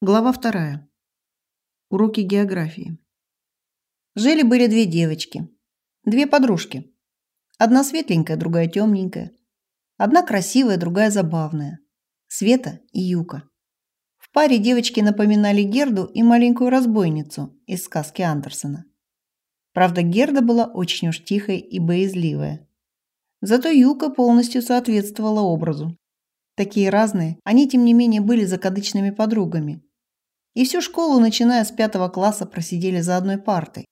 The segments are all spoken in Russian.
Глава вторая. Уроки географии. Жили-были две девочки. Две подружки. Одна светленькая, другая темненькая. Одна красивая, другая забавная. Света и Юка. В паре девочки напоминали Герду и маленькую разбойницу из сказки Андерсона. Правда, Герда была очень уж тихой и боязливая. Зато Юка полностью соответствовала образу. Такие разные, они тем не менее были закадычными подругами – и всю школу, начиная с пятого класса, просидели за одной партой.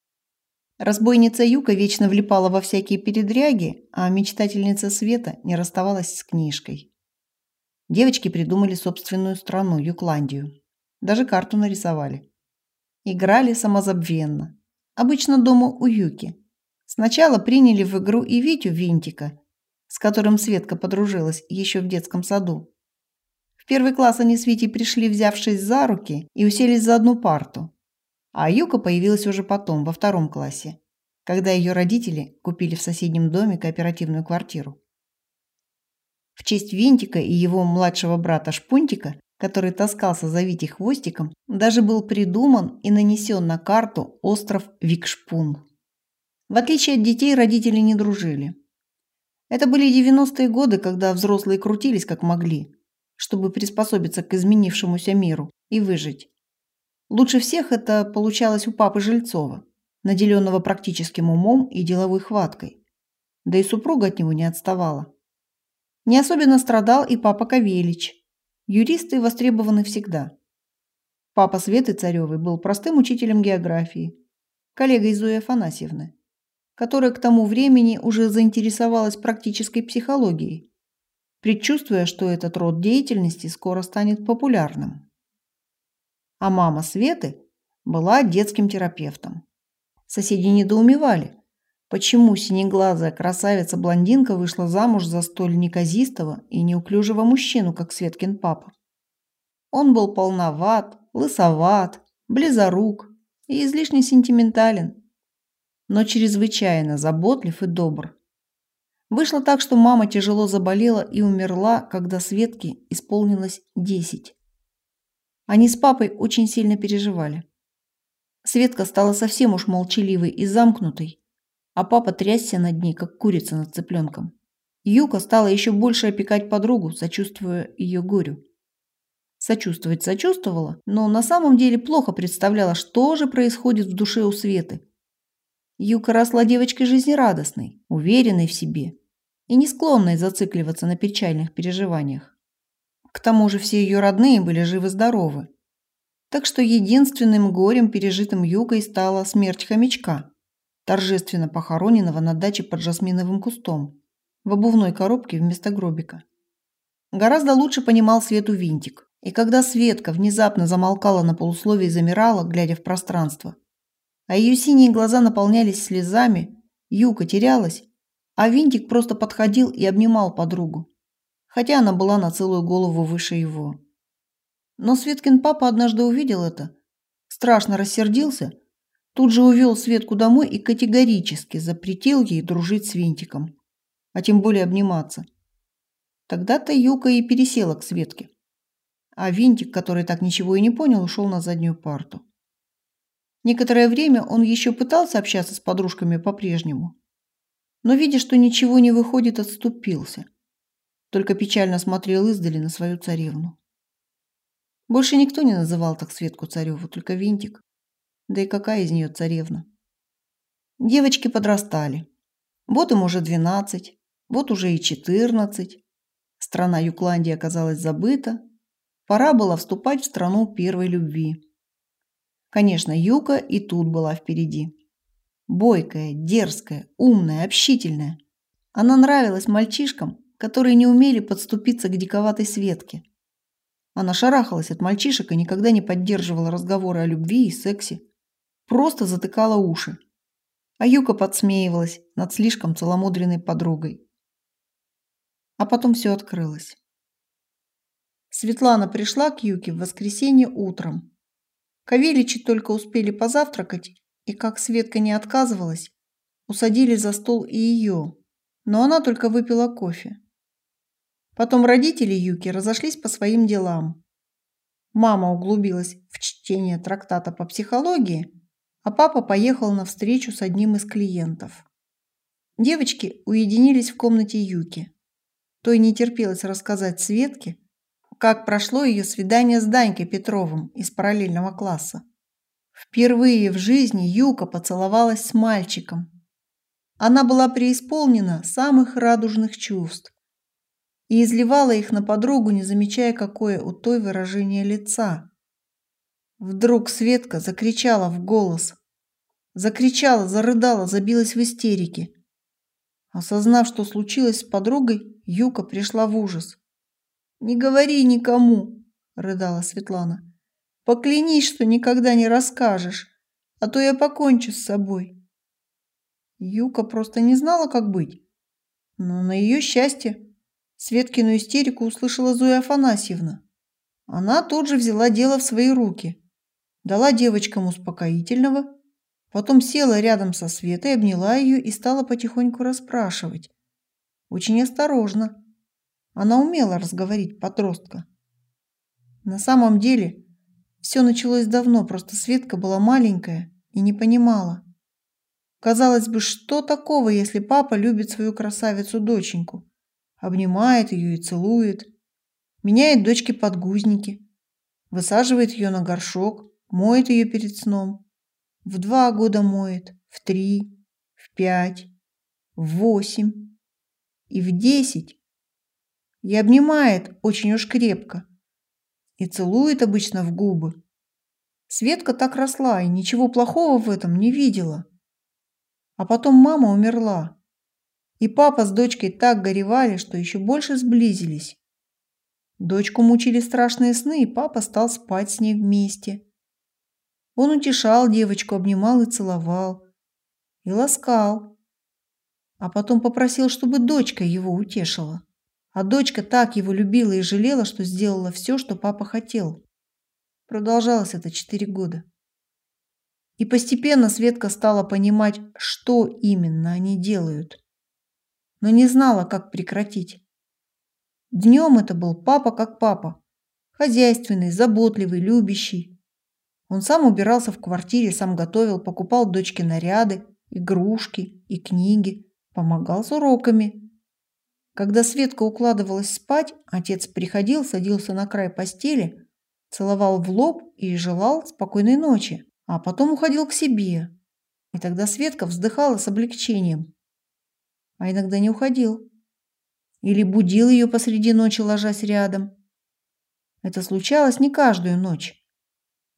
Разбойница Юка вечно влипала во всякие передряги, а мечтательница Света не расставалась с книжкой. Девочки придумали собственную страну, Юкландию. Даже карту нарисовали. Играли самозабвенно. Обычно дома у Юки. Сначала приняли в игру и Витю Винтика, с которым Светка подружилась еще в детском саду первый класс они с Витей пришли, взявшись за руки, и уселись за одну парту. А Юка появилась уже потом, во втором классе, когда ее родители купили в соседнем доме кооперативную квартиру. В честь Винтика и его младшего брата Шпунтика, который таскался за Витей хвостиком, даже был придуман и нанесен на карту остров Викшпун. В отличие от детей, родители не дружили. Это были 90-е годы, когда взрослые крутились как могли, чтобы приспособиться к изменившемуся миру и выжить. Лучше всех это получалось у папы Жильцова, наделенного практическим умом и деловой хваткой. Да и супруга от него не отставала. Не особенно страдал и папа Кавелич. Юристы востребованы всегда. Папа Светы Царевой был простым учителем географии, коллегой Зои Афанасьевны, которая к тому времени уже заинтересовалась практической психологией предчувствуя, что этот род деятельности скоро станет популярным. А мама Светы была детским терапевтом. Соседи недоумевали, почему синеглазая красавица-блондинка вышла замуж за столь неказистого и неуклюжего мужчину, как Светкин папа. Он был полноват, лысоват, близорук и излишне сентиментален, но чрезвычайно заботлив и добр. Вышло так, что мама тяжело заболела и умерла, когда Светке исполнилось 10. Они с папой очень сильно переживали. Светка стала совсем уж молчаливой и замкнутой, а папа трясся над ней, как курица над цыпленком. Юка стала еще больше опекать подругу, сочувствуя ее горю. Сочувствовать сочувствовала, но на самом деле плохо представляла, что же происходит в душе у Светы. Юка росла девочкой жизнерадостной, уверенной в себе и не склонной зацикливаться на печальных переживаниях. К тому же все ее родные были живы-здоровы. Так что единственным горем, пережитым Юкой, стала смерть хомячка, торжественно похороненного на даче под жасминовым кустом, в обувной коробке вместо гробика. Гораздо лучше понимал Свету Винтик, и когда Светка внезапно замолкала на полусловии и замирала, глядя в пространство, а ее синие глаза наполнялись слезами, Юка терялась, а Винтик просто подходил и обнимал подругу, хотя она была на целую голову выше его. Но Светкин папа однажды увидел это, страшно рассердился, тут же увел Светку домой и категорически запретил ей дружить с Винтиком, а тем более обниматься. Тогда-то Юка и пересела к Светке. А Винтик, который так ничего и не понял, ушел на заднюю парту. Некоторое время он еще пытался общаться с подружками по-прежнему, но, видя, что ничего не выходит, отступился. Только печально смотрел издали на свою царевну. Больше никто не называл так Светку цареву, только Винтик. Да и какая из нее царевна? Девочки подрастали. Вот им уже двенадцать, вот уже и четырнадцать. Страна Юкландии оказалась забыта. Пора было вступать в страну первой любви. Конечно, Юка и тут была впереди. Бойкая, дерзкая, умная, общительная. Она нравилась мальчишкам, которые не умели подступиться к диковатой Светке. Она шарахалась от мальчишек и никогда не поддерживала разговоры о любви и сексе. Просто затыкала уши. А Юка подсмеивалась над слишком целомудренной подругой. А потом все открылось. Светлана пришла к Юке в воскресенье утром, Кавеличи только успели позавтракать, и как Светка не отказывалась, усадили за стол и ее, но она только выпила кофе. Потом родители Юки разошлись по своим делам. Мама углубилась в чтение трактата по психологии, а папа поехал на встречу с одним из клиентов. Девочки уединились в комнате Юки. Той не терпелось рассказать Светке, как прошло ее свидание с Данькой Петровым из параллельного класса. Впервые в жизни Юка поцеловалась с мальчиком. Она была преисполнена самых радужных чувств и изливала их на подругу, не замечая, какое у той выражение лица. Вдруг Светка закричала в голос. Закричала, зарыдала, забилась в истерике. Осознав, что случилось с подругой, Юка пришла в ужас. «Не говори никому!» – рыдала Светлана. «Поклянись, что никогда не расскажешь, а то я покончу с собой». Юка просто не знала, как быть. Но на ее счастье Светкину истерику услышала Зоя Афанасьевна. Она тут же взяла дело в свои руки, дала девочкам успокоительного, потом села рядом со Светой, обняла ее и стала потихоньку расспрашивать. Очень осторожно, она умела разговорить подростка. На самом деле, все началось давно, просто Светка была маленькая и не понимала. Казалось бы, что такого, если папа любит свою красавицу-доченьку, обнимает ее и целует, меняет дочке подгузники, высаживает ее на горшок, моет ее перед сном. В два года моет, в три, в пять, в восемь и в десять и обнимает очень уж крепко. И целует обычно в губы. Светка так росла и ничего плохого в этом не видела. А потом мама умерла. И папа с дочкой так горевали, что еще больше сблизились. Дочку мучили страшные сны, и папа стал спать с ней вместе. Он утешал девочку, обнимал и целовал. И ласкал. А потом попросил, чтобы дочка его утешила. А дочка так его любила и жалела, что сделала все, что папа хотел. Продолжалось это четыре года. И постепенно Светка стала понимать, что именно они делают. Но не знала, как прекратить. Днем это был папа как папа. Хозяйственный, заботливый, любящий. Он сам убирался в квартире, сам готовил, покупал дочке наряды, игрушки и книги, помогал с уроками, когда Светка укладывалась спать, отец приходил, садился на край постели, целовал в лоб и желал спокойной ночи, а потом уходил к себе. И тогда Светка вздыхала с облегчением. А иногда не уходил. Или будил ее посреди ночи, ложась рядом. Это случалось не каждую ночь.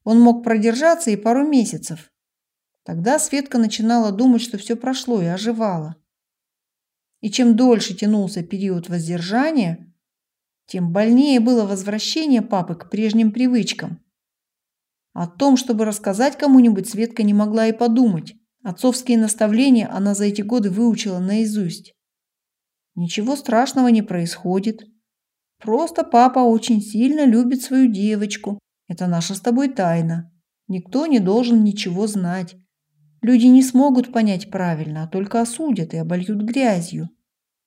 Он мог продержаться и пару месяцев. Тогда Светка начинала думать, что все прошло и оживала. И чем дольше тянулся период воздержания, тем больнее было возвращение папы к прежним привычкам. О том, чтобы рассказать кому-нибудь, Светка не могла и подумать. Отцовские наставления она за эти годы выучила наизусть. Ничего страшного не происходит. Просто папа очень сильно любит свою девочку. Это наша с тобой тайна. Никто не должен ничего знать. Люди не смогут понять правильно, а только осудят и обольют грязью.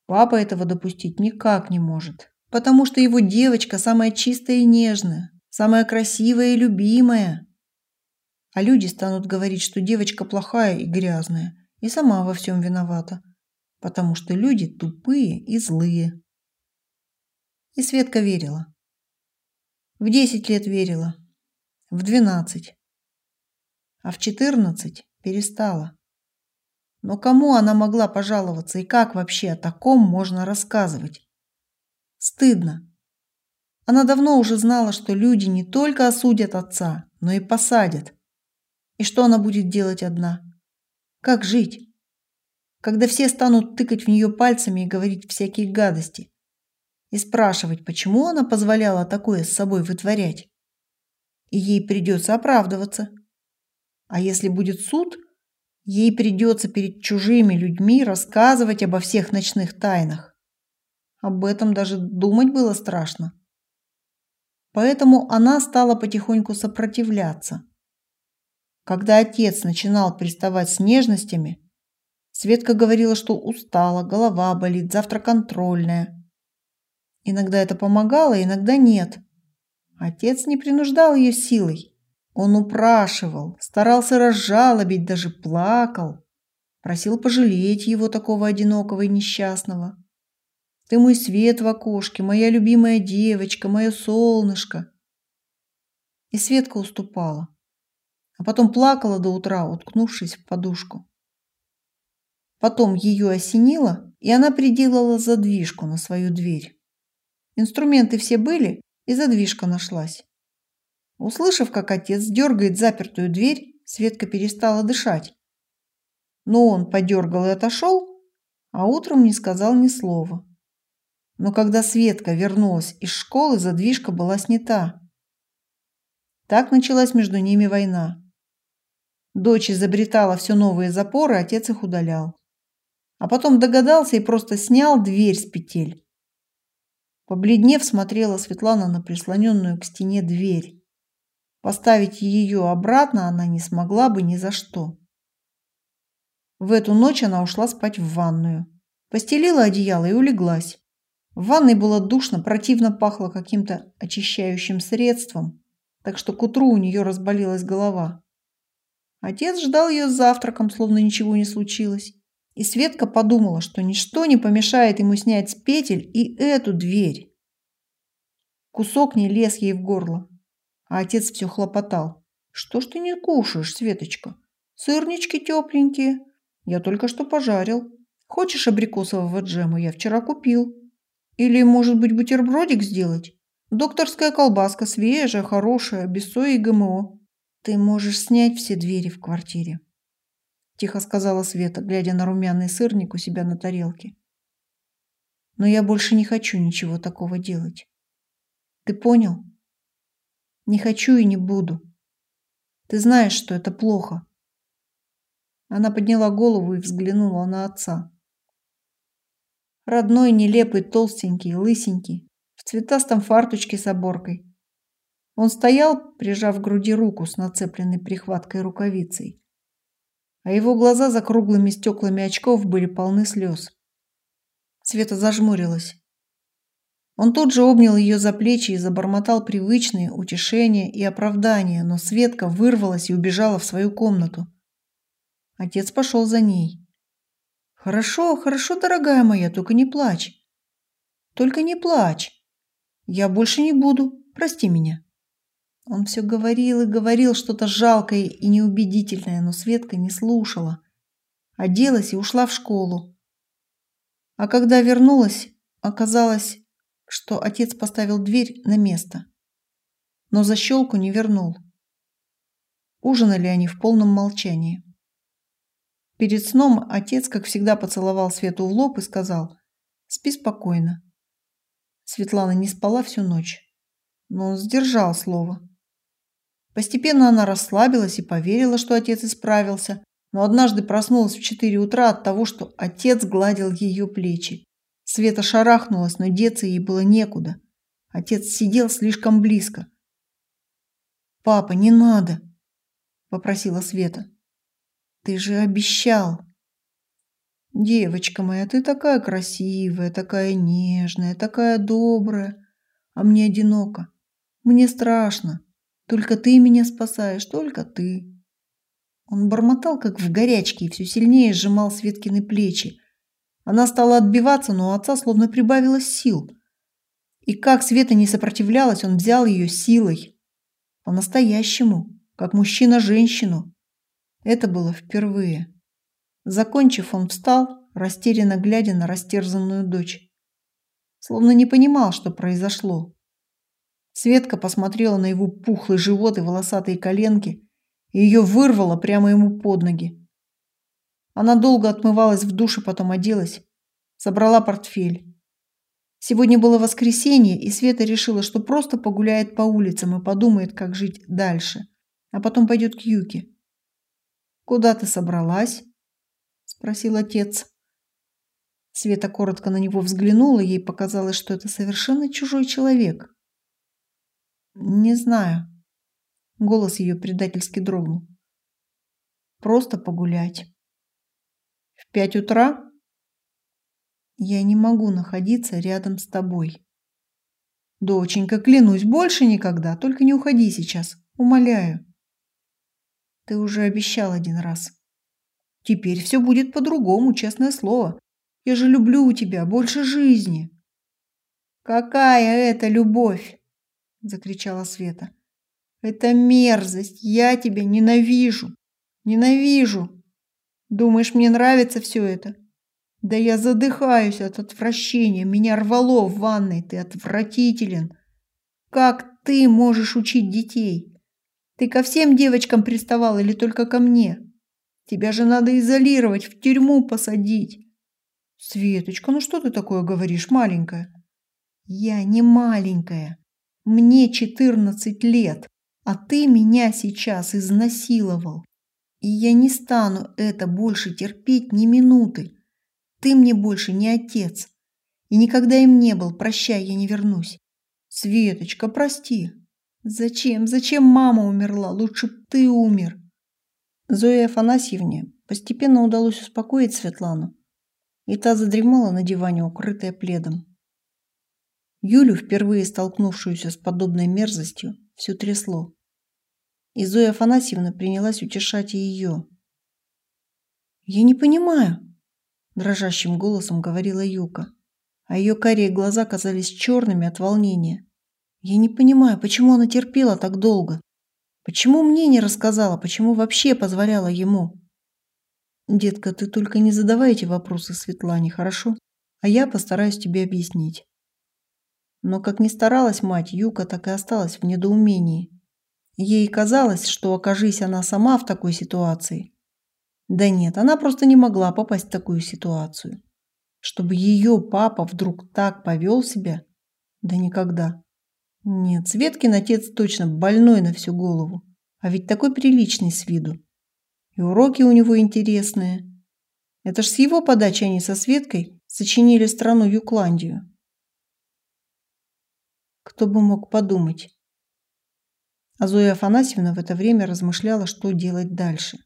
Папа этого допустить никак не может, потому что его девочка самая чистая и нежная, самая красивая и любимая. А люди станут говорить, что девочка плохая и грязная, и сама во всем виновата, потому что люди тупые и злые. И Светка верила. В десять лет верила, в двенадцать, а в четырнадцать перестала. Но кому она могла пожаловаться и как вообще о таком можно рассказывать? Стыдно. Она давно уже знала, что люди не только осудят отца, но и посадят. И что она будет делать одна? Как жить? Когда все станут тыкать в нее пальцами и говорить всякие гадости. И спрашивать, почему она позволяла такое с собой вытворять. И ей придется оправдываться. А если будет суд, ей придется перед чужими людьми рассказывать обо всех ночных тайнах. Об этом даже думать было страшно. Поэтому она стала потихоньку сопротивляться. Когда отец начинал приставать с нежностями, Светка говорила, что устала, голова болит, завтра контрольная. Иногда это помогало, иногда нет. Отец не принуждал ее силой. Он упрашивал, старался разжалобить, даже плакал. Просил пожалеть его такого одинокого и несчастного. Ты мой свет в окошке, моя любимая девочка, мое солнышко. И Светка уступала. А потом плакала до утра, уткнувшись в подушку. Потом ее осенило, и она приделала задвижку на свою дверь. Инструменты все были, и задвижка нашлась. Услышав, как отец дергает запертую дверь, Светка перестала дышать. Но он подергал и отошел, а утром не сказал ни слова. Но когда Светка вернулась из школы, задвижка была снята. Так началась между ними война. Дочь изобретала все новые запоры, отец их удалял. А потом догадался и просто снял дверь с петель. Побледнев, смотрела Светлана на прислоненную к стене дверь. Поставить ее обратно она не смогла бы ни за что. В эту ночь она ушла спать в ванную. Постелила одеяло и улеглась. В ванной было душно, противно пахло каким-то очищающим средством, так что к утру у нее разболелась голова. Отец ждал ее с завтраком, словно ничего не случилось. И Светка подумала, что ничто не помешает ему снять с петель и эту дверь. Кусок не лез ей в горло, а отец все хлопотал. «Что ж ты не кушаешь, Светочка? Сырнички тепленькие, я только что пожарил. Хочешь абрикосового джема? Я вчера купил. Или, может быть, бутербродик сделать? Докторская колбаска свежая, хорошая, без сои и ГМО. Ты можешь снять все двери в квартире. Тихо сказала Света, глядя на румяный сырник у себя на тарелке. Но я больше не хочу ничего такого делать. Ты понял? Не хочу и не буду. Ты знаешь, что это плохо. Она подняла голову и взглянула на отца. Родной, нелепый, толстенький, лысенький, в цветастом фарточке с оборкой. Он стоял, прижав к груди руку с нацепленной прихваткой рукавицей. А его глаза за круглыми стеклами очков были полны слез. Света зажмурилась. Он тут же обнял ее за плечи и забормотал привычные утешения и оправдания, но Светка вырвалась и убежала в свою комнату. Отец пошел за ней. «Хорошо, хорошо, дорогая моя, только не плачь. Только не плачь. Я больше не буду, прости меня». Он все говорил и говорил что-то жалкое и неубедительное, но Светка не слушала. Оделась и ушла в школу. А когда вернулась, оказалось, что отец поставил дверь на место, но защелку не вернул. Ужинали они в полном молчании. Перед сном отец, как всегда, поцеловал Свету в лоб и сказал «Спи спокойно». Светлана не спала всю ночь, но он сдержал слово. Постепенно она расслабилась и поверила, что отец исправился, но однажды проснулась в четыре утра от того, что отец гладил ее плечи. Света шарахнулась, но деться ей было некуда. Отец сидел слишком близко. «Папа, не надо!» – попросила Света. Ты же обещал. Девочка моя, ты такая красивая, такая нежная, такая добрая. А мне одиноко. Мне страшно. Только ты меня спасаешь, только ты. Он бормотал, как в горячке, и все сильнее сжимал Светкины плечи. Она стала отбиваться, но у отца словно прибавилось сил. И как Света не сопротивлялась, он взял ее силой. По-настоящему, как мужчина женщину. Это было впервые. Закончив, он встал, растерянно глядя на растерзанную дочь. Словно не понимал, что произошло. Светка посмотрела на его пухлый живот и волосатые коленки, и ее вырвало прямо ему под ноги. Она долго отмывалась в душе, потом оделась, собрала портфель. Сегодня было воскресенье, и Света решила, что просто погуляет по улицам и подумает, как жить дальше, а потом пойдет к Юке. «Куда ты собралась?» – спросил отец. Света коротко на него взглянула, ей показалось, что это совершенно чужой человек. «Не знаю». Голос ее предательски дрогнул. «Просто погулять». «В пять утра?» «Я не могу находиться рядом с тобой». Доченька, клянусь, больше никогда, только не уходи сейчас, умоляю. Ты уже обещал один раз. Теперь все будет по-другому, честное слово. Я же люблю тебя больше жизни. Какая это любовь? закричала Света. Это мерзость. Я тебя ненавижу. Ненавижу. Думаешь, мне нравится все это? Да я задыхаюсь от отвращения. Меня рвало в ванной. Ты отвратителен. Как ты можешь учить детей? Ты ко всем девочкам приставал или только ко мне? Тебя же надо изолировать, в тюрьму посадить. Светочка, ну что ты такое говоришь, маленькая? Я не маленькая. Мне 14 лет, а ты меня сейчас изнасиловал. И я не стану это больше терпеть ни минуты. Ты мне больше не отец. И никогда им не был. Прощай, я не вернусь. Светочка, прости. Зачем? Зачем мама умерла? Лучше б ты умер. Зое Афанасьевне постепенно удалось успокоить Светлану. И та задремала на диване, укрытая пледом. Юлю, впервые столкнувшуюся с подобной мерзостью, все трясло. И Зоя Афанасьевна принялась утешать ее. «Я не понимаю», дрожащим голосом говорила Юка, а ее карие глаза казались черными от волнения. Я не понимаю, почему она терпела так долго? Почему мне не рассказала, почему вообще позволяла ему? Детка, ты только не задавай эти вопросы Светлане, хорошо? А я постараюсь тебе объяснить. Но как ни старалась мать, Юка так и осталась в недоумении. Ей казалось, что окажись она сама в такой ситуации, да нет, она просто не могла попасть в такую ситуацию. Чтобы ее папа вдруг так повел себя? Да никогда. Нет, Светкин отец точно больной на всю голову. А ведь такой приличный с виду. И уроки у него интересные. Это ж с его подачи они со Светкой сочинили страну Юкландию. Кто бы мог подумать. А Зоя Афанасьевна в это время размышляла, что делать дальше.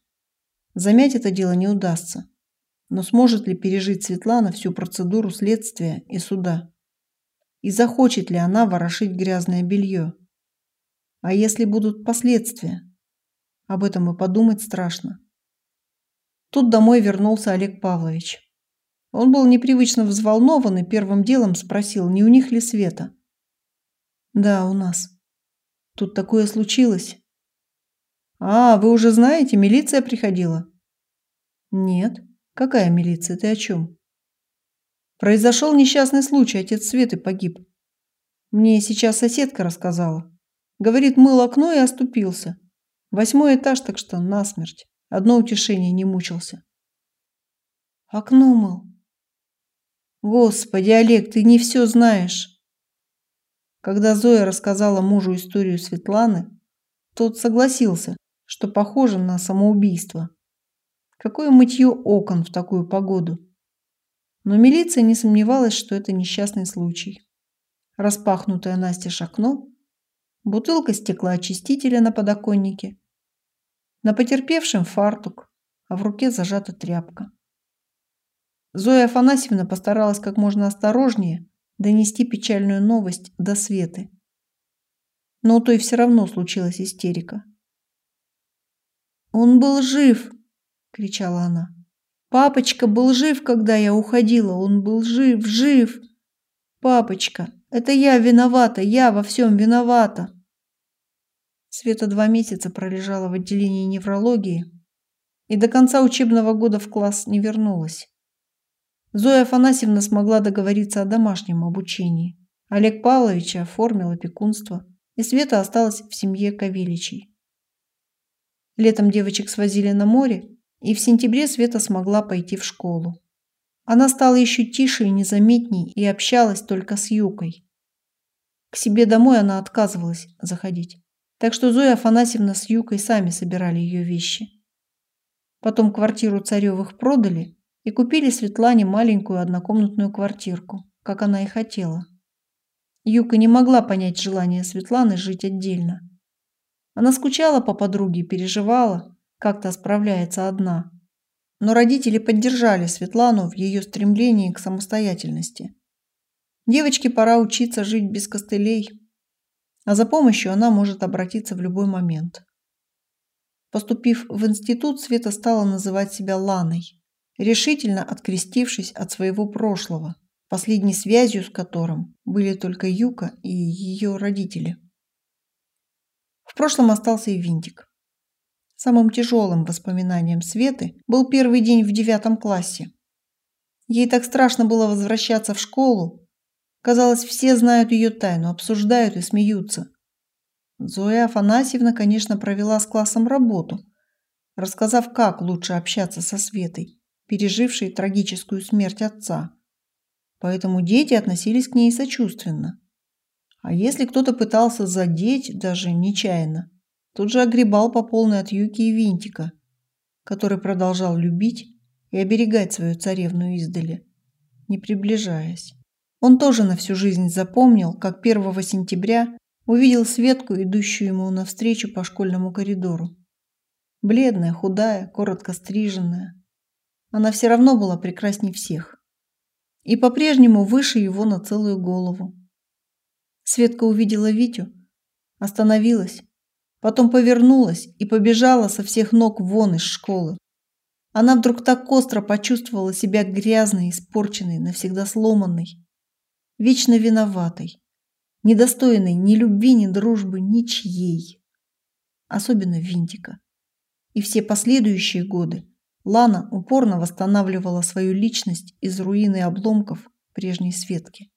Замять это дело не удастся. Но сможет ли пережить Светлана всю процедуру следствия и суда? И захочет ли она ворошить грязное белье? А если будут последствия? Об этом и подумать страшно. Тут домой вернулся Олег Павлович. Он был непривычно взволнован и первым делом спросил, не у них ли Света. «Да, у нас. Тут такое случилось. «А, вы уже знаете, милиция приходила?» «Нет. Какая милиция? Ты о чем?» «Произошел несчастный случай, отец Светы погиб. Мне сейчас соседка рассказала. Говорит, мыл окно и оступился. Восьмой этаж, так что насмерть. Одно утешение не мучился». «Окно мыл?» «Господи, Олег, ты не все знаешь!» Когда Зоя рассказала мужу историю Светланы, тот согласился, что похоже на самоубийство. Какое мытье окон в такую погоду? Но милиция не сомневалась, что это несчастный случай. Распахнутое настежь окно, бутылка стеклоочистителя на подоконнике, на потерпевшем фартук, а в руке зажата тряпка. Зоя Афанасьевна постаралась как можно осторожнее донести печальную новость до Светы. Но у той все равно случилась истерика. «Он был жив!» – кричала она. «Папочка был жив, когда я уходила! Он был жив, жив! Папочка, это я виновата, я во всем виновата!» Света два месяца пролежала в отделении неврологии и до конца учебного года в класс не вернулась. Зоя Афанасьевна смогла договориться о домашнем обучении. Олег Павлович оформил опекунство, и Света осталась в семье Кавеличей. Летом девочек свозили на море, и в сентябре Света смогла пойти в школу. Она стала еще тише и незаметней и общалась только с Юкой. К себе домой она отказывалась заходить, так что Зоя Афанасьевна с Юкой сами собирали ее вещи. Потом квартиру Царевых продали и купили Светлане маленькую однокомнатную квартирку, как она и хотела. Юка не могла понять желание Светланы жить отдельно. Она скучала по подруге, переживала, как то справляется одна. Но родители поддержали Светлану в ее стремлении к самостоятельности. Девочке пора учиться жить без костылей, а за помощью она может обратиться в любой момент. Поступив в институт, Света стала называть себя Ланой, решительно открестившись от своего прошлого, последней связью с которым были только Юка и ее родители. В прошлом остался и Винтик. Самым тяжелым воспоминанием Светы был первый день в девятом классе. Ей так страшно было возвращаться в школу. Казалось, все знают ее тайну, обсуждают и смеются. Зоя Афанасьевна, конечно, провела с классом работу, рассказав, как лучше общаться со Светой, пережившей трагическую смерть отца. Поэтому дети относились к ней сочувственно. А если кто-то пытался задеть, даже нечаянно, тут же огребал по полной от Юки и Винтика, который продолжал любить и оберегать свою царевну издали, не приближаясь. Он тоже на всю жизнь запомнил, как 1 сентября увидел Светку, идущую ему навстречу по школьному коридору. Бледная, худая, коротко стриженная. Она все равно была прекрасней всех. И по-прежнему выше его на целую голову. Светка увидела Витю, остановилась, потом повернулась и побежала со всех ног вон из школы. Она вдруг так остро почувствовала себя грязной, испорченной, навсегда сломанной, вечно виноватой недостойной ни любви, ни дружбы, ничьей. Особенно Винтика. И все последующие годы Лана упорно восстанавливала свою личность из руины обломков прежней Светки.